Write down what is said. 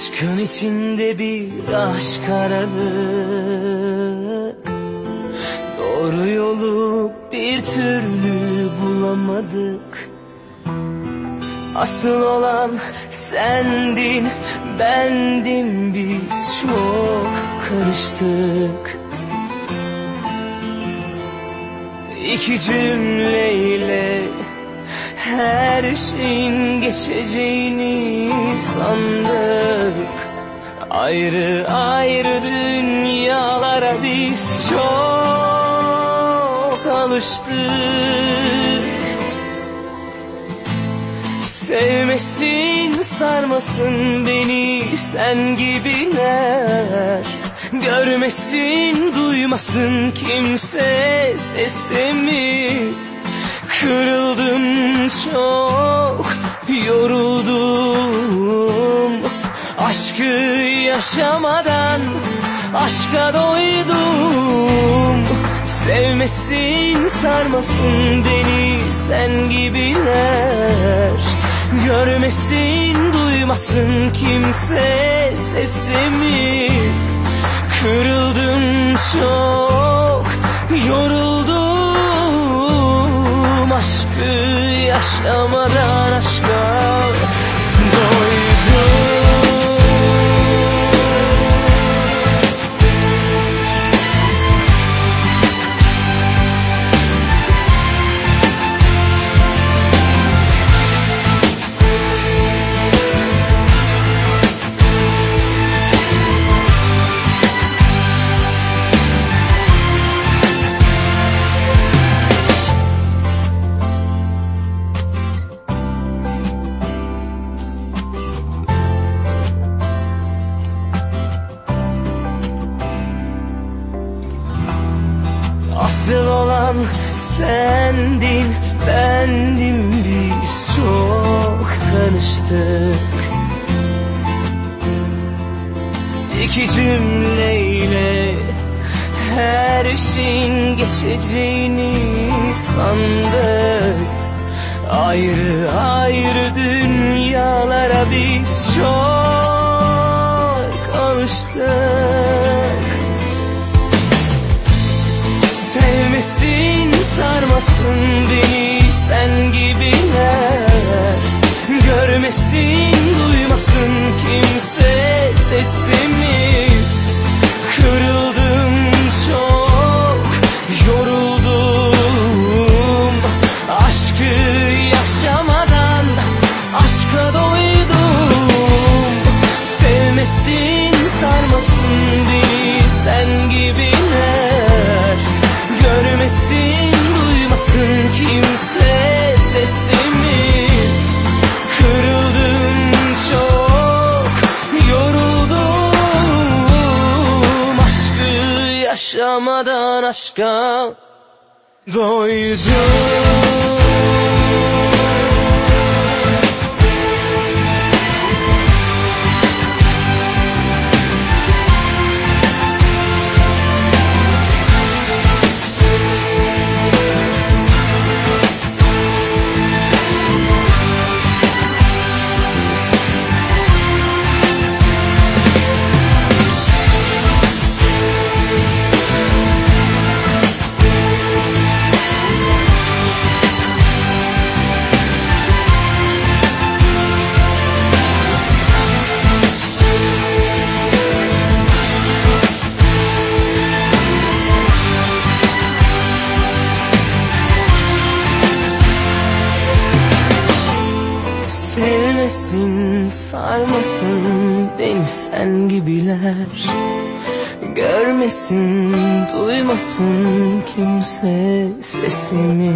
Aşkın içinde bir aşk aradık Doğru yolu bir türlü bulamadık. Asıl olan sendin, bendim biz çok karıştık. İki cümleyle her şeyin geçeceğini sandık Ayrı ayrı dünyalara biz çok alıştık. Sevmesin sarmasın beni sen gibiler. Görmesin duymasın kimse sesimi. Kırıldım çok yoruldum. Aşkı yaşamadan aşka doydum. Sevmesin sarmasın beni sen gibiler. Görmesin duymasın kimse sesimi. Kırıldım çok yoruldum. Aşkı yaşamadan aşka olan sendin, bendim biz çok karıştık İki cümleyle her şeyin geçeceğini sandık. Ayrı Görmesin duymasın kimse sesimi yaşamadan aşka doydum Sevmesin, sarmasın beni sen gibiler. Görmesin, duymasın kimse sesimi